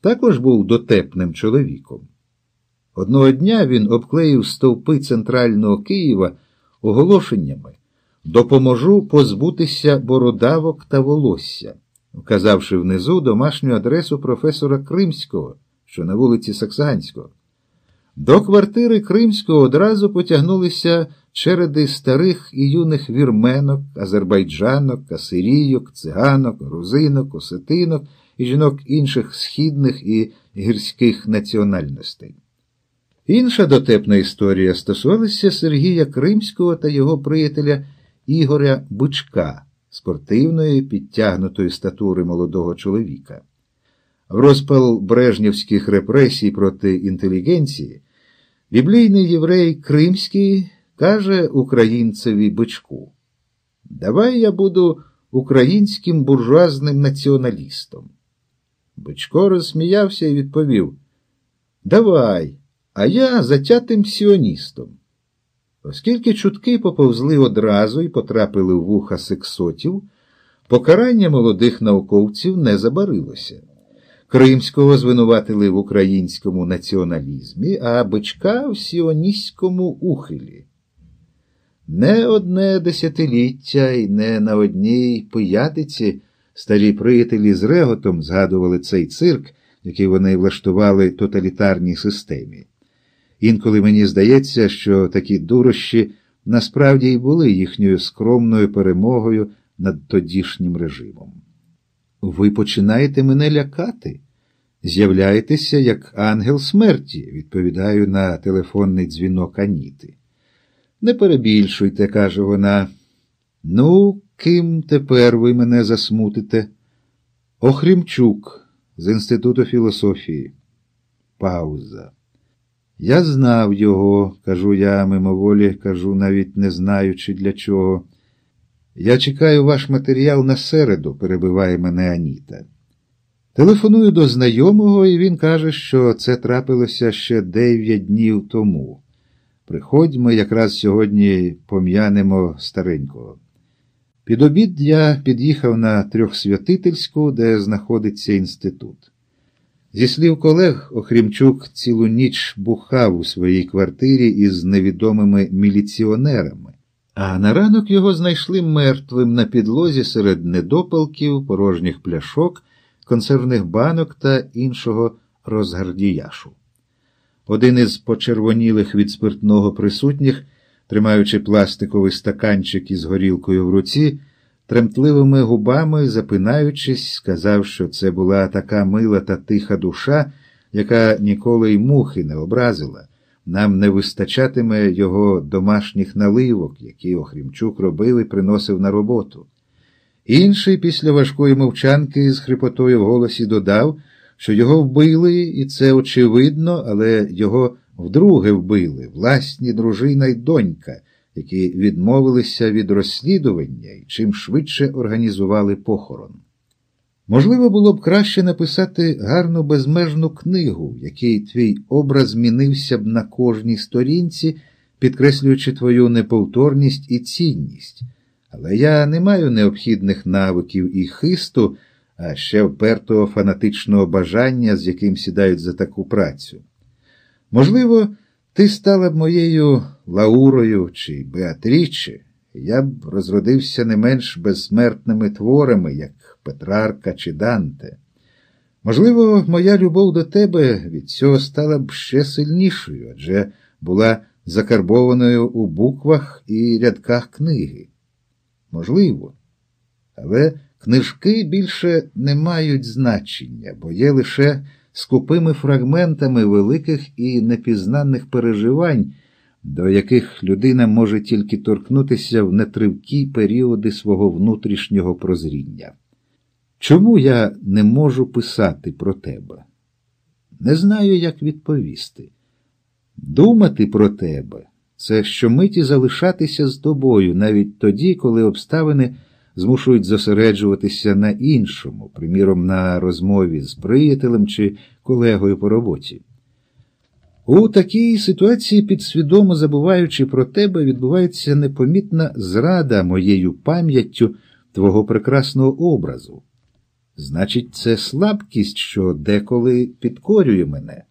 також був дотепним чоловіком. Одного дня він обклеїв стовпи центрального Києва оголошеннями Допоможу позбутися бородавок та волосся, вказавши внизу домашню адресу професора Кримського, що на вулиці Саксаганського. До квартири Кримського одразу потягнулися череди старих і юних вірменок, азербайджанок, асирійок, циганок, грузинок, осетинок і жінок інших східних і гірських національностей. Інша дотепна історія стосувалася Сергія Кримського та його приятеля Ігоря Бичка, спортивної, підтягнутої статури молодого чоловіка. В розпал брежнівських репресій проти інтелігенції біблійний єврей Кримський каже українцеві бичку: Давай я буду українським буржуазним націоналістом. Бичко розсміявся і відповів: Давай, а я затятим сіоністом. Оскільки чутки поповзли одразу і потрапили в вуха сексотів, покарання молодих науковців не забарилося. Кримського звинуватили в українському націоналізмі, а бичка в сіоністському ухилі. Не одне десятиліття і не на одній пиятиці старі приятелі з реготом згадували цей цирк, який вони влаштували тоталітарній системі. Інколи мені здається, що такі дурощі насправді й були їхньою скромною перемогою над тодішнім режимом. Ви починаєте мене лякати? З'являєтеся як ангел смерті, відповідаю на телефонний дзвінок Аніти. Не перебільшуйте, каже вона. Ну, ким тепер ви мене засмутите? Охрімчук з Інституту філософії. Пауза. Я знав його, кажу я мимоволі, кажу, навіть не знаючи для чого. Я чекаю ваш матеріал на середу, перебиває мене Аніта. Телефоную до знайомого, і він каже, що це трапилося ще дев'ять днів тому. Приходьмо, якраз сьогодні пом'янемо старенького. Під обід я під'їхав на трьохсвятительську, де знаходиться інститут. Зі слів колег, Охрімчук цілу ніч бухав у своїй квартирі із невідомими міліціонерами, а на ранок його знайшли мертвим на підлозі серед недопалків, порожніх пляшок, консервних банок та іншого розгардіяшу. Один із почервонілих від спиртного присутніх, тримаючи пластиковий стаканчик із горілкою в руці, тремтливими губами, запинаючись, сказав, що це була така мила та тиха душа, яка ніколи й мухи не образила. Нам не вистачатиме його домашніх наливок, які Охрімчук робив і приносив на роботу. Інший після важкої мовчанки з хрипотою в голосі додав, що його вбили, і це очевидно, але його вдруге вбили власні дружина й донька які відмовилися від розслідування і чим швидше організували похорон. Можливо, було б краще написати гарну безмежну книгу, в якій твій образ змінився б на кожній сторінці, підкреслюючи твою неповторність і цінність. Але я не маю необхідних навиків і хисту, а ще впертого фанатичного бажання, з яким сідають за таку працю. Можливо, ти стала б моєю Лаурою чи Беатріче, я б розродився не менш безсмертними творами, як Петрарка чи Данте. Можливо, моя любов до тебе від цього стала б ще сильнішою, адже була закарбованою у буквах і рядках книги. Можливо, але книжки більше не мають значення, бо є лише скупими фрагментами великих і непізнаних переживань, до яких людина може тільки торкнутися в нетривкі періоди свого внутрішнього прозріння. Чому я не можу писати про тебе? Не знаю, як відповісти. Думати про тебе це щомиті залишатися з тобою, навіть тоді, коли обставини змушують зосереджуватися на іншому, приміром, на розмові з приятелем чи колегою по роботі. У такій ситуації, підсвідомо забуваючи про тебе, відбувається непомітна зрада моєю пам'яттю твого прекрасного образу. Значить, це слабкість, що деколи підкорює мене.